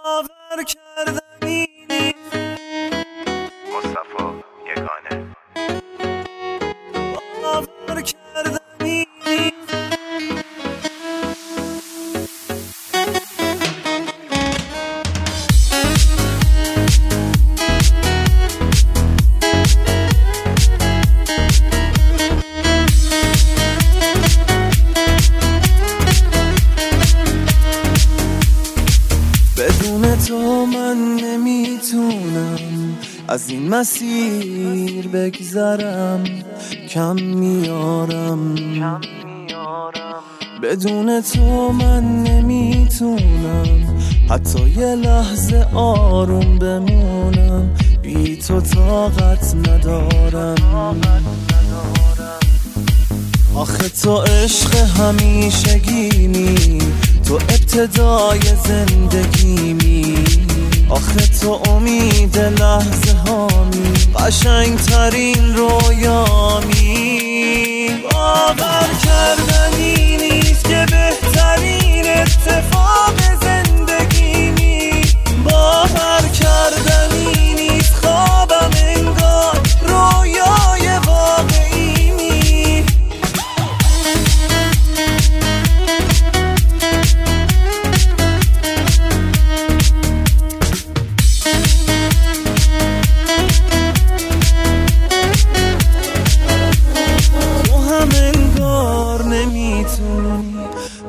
باور کردنی از این مسیر بگذرم کم میارم. بدون تو من نمی‌تونم. حتی یه لحظه آروم بمونم. بی تو طاقت ندارم. آخه تو عشق همیشگیمی. تو ابتدای زندگیمی. تو امید لحظه هامی قشنگ ترین رویامی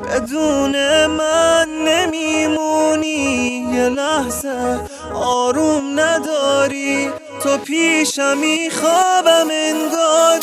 بدون من نمیمونی. یه لحظه آروم نداری. تو پیشمی خوابم کرد